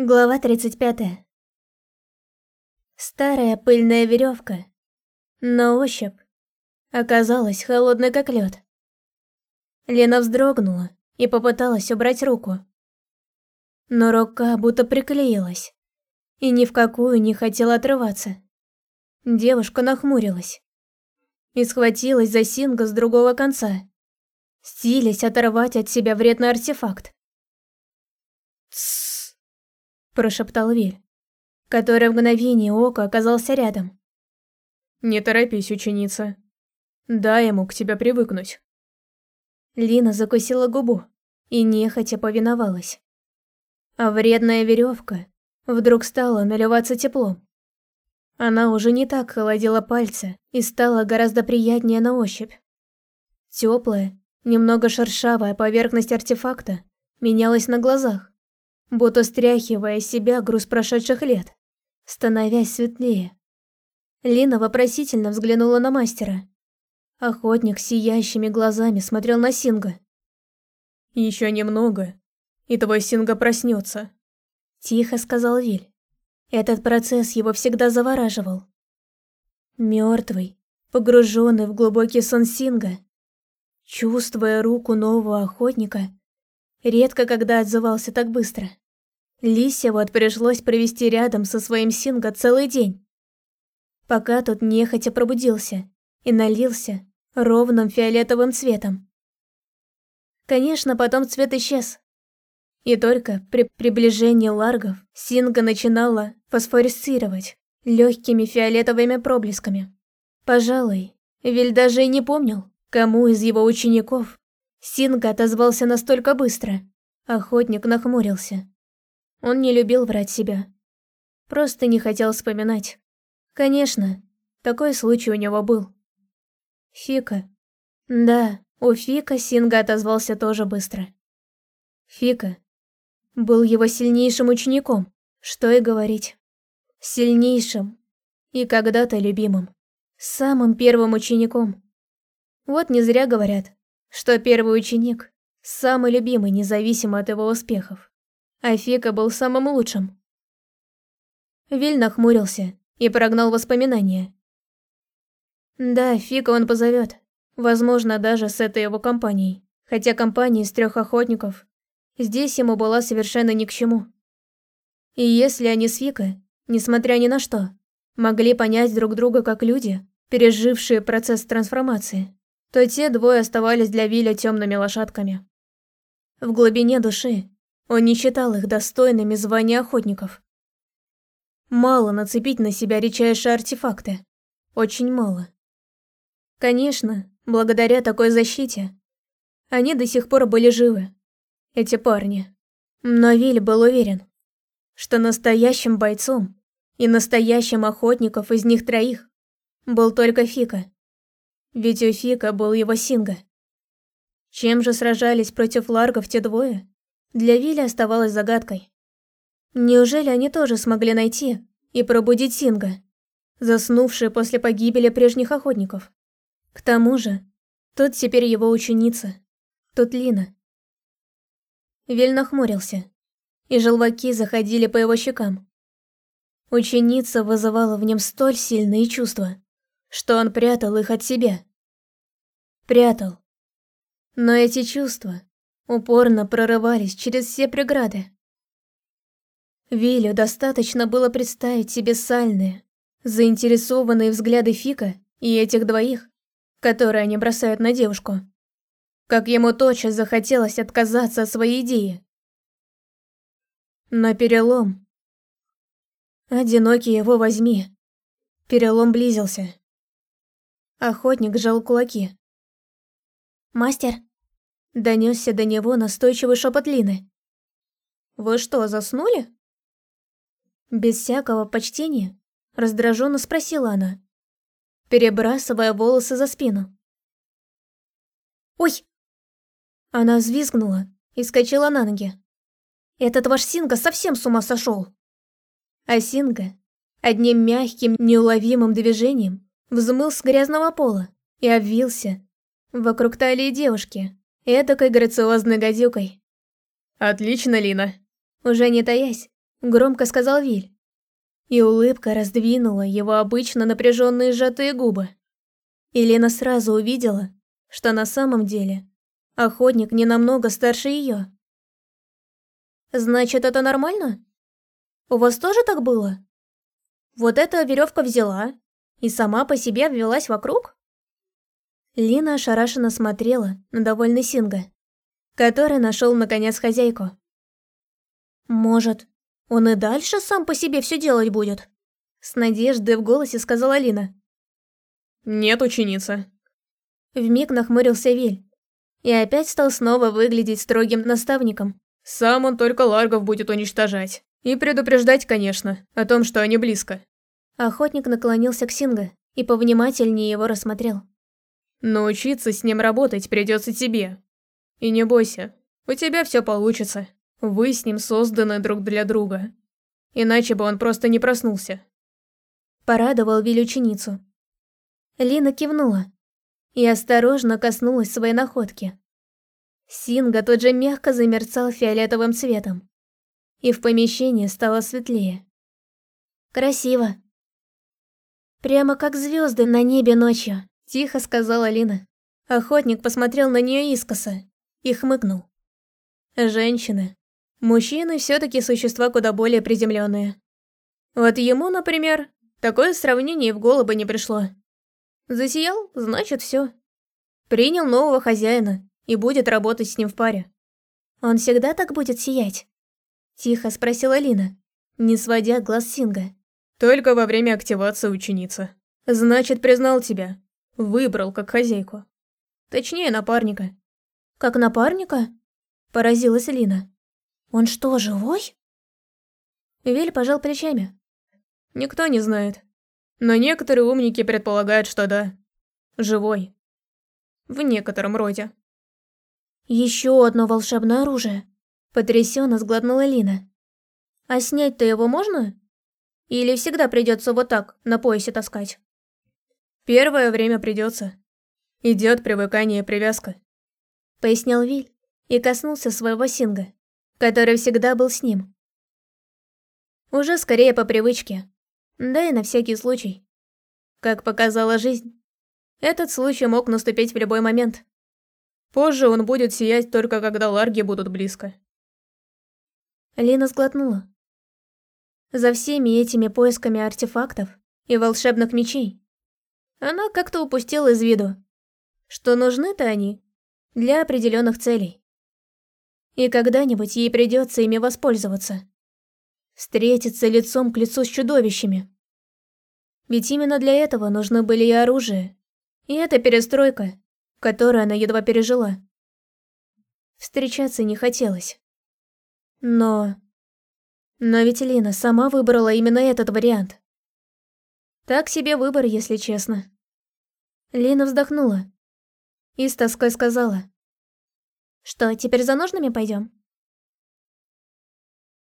Глава 35. Старая пыльная веревка на ощупь оказалась холодной как лед. Лена вздрогнула и попыталась убрать руку. Но рука будто приклеилась и ни в какую не хотела отрываться. Девушка нахмурилась и схватилась за Синга с другого конца, стилясь оторвать от себя вредный артефакт. «Тссс!» – прошептал Виль, который в мгновение ока оказался рядом. «Не торопись, ученица. Дай ему к тебе привыкнуть». Лина закусила губу и нехотя повиновалась. А вредная веревка вдруг стала наливаться теплом. Она уже не так холодила пальцы и стала гораздо приятнее на ощупь. Теплая, немного шершавая поверхность артефакта менялась на глазах, будто стряхивая себя груз прошедших лет, становясь светлее. Лина вопросительно взглянула на мастера. Охотник сияющими глазами смотрел на Синга. Еще немного, и твой Синга проснется. Тихо сказал Виль. Этот процесс его всегда завораживал. Мертвый, погруженный в глубокий сон Синга, чувствуя руку нового охотника, редко когда отзывался так быстро. Лисе вот пришлось провести рядом со своим Синго целый день, пока тот нехотя пробудился и налился ровным фиолетовым цветом. Конечно, потом цвет исчез. И только при приближении ларгов Синга начинала фосфорисцировать легкими фиолетовыми проблесками. Пожалуй, Виль даже и не помнил, кому из его учеников Синга отозвался настолько быстро. Охотник нахмурился. Он не любил врать себя. Просто не хотел вспоминать. Конечно, такой случай у него был. Фика. Да, у Фика Синга отозвался тоже быстро. Фика был его сильнейшим учеником, что и говорить. Сильнейшим и когда-то любимым. Самым первым учеником. Вот не зря говорят, что первый ученик – самый любимый, независимо от его успехов а Фика был самым лучшим. Виль нахмурился и прогнал воспоминания. Да, Фика он позовет, возможно, даже с этой его компанией, хотя компания из трех охотников здесь ему была совершенно ни к чему. И если они с Фика, несмотря ни на что, могли понять друг друга как люди, пережившие процесс трансформации, то те двое оставались для Виля темными лошадками. В глубине души он не считал их достойными звания охотников. Мало нацепить на себя редчайшие артефакты. Очень мало. Конечно, благодаря такой защите, они до сих пор были живы, эти парни. Но Виль был уверен, что настоящим бойцом и настоящим охотником из них троих был только Фика. Ведь у Фика был его Синга. Чем же сражались против ларгов те двое? Для Вилли оставалась загадкой. Неужели они тоже смогли найти и пробудить Синга, заснувший после погибели прежних охотников? К тому же, тут теперь его ученица, тут Лина. Виль нахмурился, и желваки заходили по его щекам. Ученица вызывала в нем столь сильные чувства, что он прятал их от себя. Прятал. Но эти чувства упорно прорывались через все преграды. Вилю достаточно было представить себе сальные, заинтересованные взгляды Фика и этих двоих, которые они бросают на девушку. Как ему тотчас захотелось отказаться от своей идеи. Но перелом... Одинокий его возьми. Перелом близился. Охотник сжал кулаки. «Мастер, Донесся до него настойчивый шепот Лины. «Вы что, заснули?» Без всякого почтения раздраженно спросила она, перебрасывая волосы за спину. «Ой!» Она взвизгнула и скачала на ноги. «Этот ваш Синга совсем с ума сошел!» А Синга одним мягким, неуловимым движением взмыл с грязного пола и обвился вокруг талии девушки, эдакой грациозной гадюкой. Отлично, Лина. Уже не таясь, Громко сказал Виль. И улыбка раздвинула его обычно напряженные сжатые губы. И Лена сразу увидела, что на самом деле охотник не намного старше ее. Значит, это нормально? У вас тоже так было? Вот эта веревка взяла и сама по себе обвелась вокруг? Лина ошарашенно смотрела на довольный Синга, который нашел наконец хозяйку. Может, он и дальше сам по себе все делать будет? С надеждой в голосе сказала Лина. Нет, ученица. Вмиг нахмурился Виль и опять стал снова выглядеть строгим наставником. Сам он только ларгов будет уничтожать. И предупреждать, конечно, о том, что они близко. Охотник наклонился к Синга и повнимательнее его рассмотрел. Научиться с ним работать придется тебе. И не бойся, у тебя все получится. Вы с ним созданы друг для друга. Иначе бы он просто не проснулся. Порадовал Виль ученицу. Лина кивнула и осторожно коснулась своей находки. Синга тут же мягко замерцал фиолетовым цветом, и в помещении стало светлее. Красиво. Прямо как звезды на небе ночью, тихо сказала Лина. Охотник посмотрел на нее искоса и хмыкнул. Женщины. Мужчины все-таки существа куда более приземленные. Вот ему, например, такое сравнение в голову не пришло. Засиял, значит все. Принял нового хозяина и будет работать с ним в паре. Он всегда так будет сиять? Тихо спросила Лина, не сводя глаз Синга. Только во время активации ученица. Значит, признал тебя. Выбрал как хозяйку. Точнее, напарника. Как напарника? Поразилась Лина. Он что, живой? Вель пожал плечами. Никто не знает. Но некоторые умники предполагают, что да. Живой. В некотором роде. Еще одно волшебное оружие. Потрясенно сглотнула Лина. А снять-то его можно? Или всегда придется вот так, на поясе таскать? Первое время придется. Идет привыкание и привязка. Пояснил Виль и коснулся своего синга который всегда был с ним. Уже скорее по привычке, да и на всякий случай. Как показала жизнь, этот случай мог наступить в любой момент. Позже он будет сиять только когда ларги будут близко. Лина сглотнула. За всеми этими поисками артефактов и волшебных мечей она как-то упустила из виду, что нужны-то они для определенных целей. И когда-нибудь ей придется ими воспользоваться. Встретиться лицом к лицу с чудовищами. Ведь именно для этого нужны были и оружие. И эта перестройка, которую она едва пережила. Встречаться не хотелось. Но... Но ведь Лина сама выбрала именно этот вариант. Так себе выбор, если честно. Лина вздохнула и с тоской сказала. Что, теперь за ножными пойдем?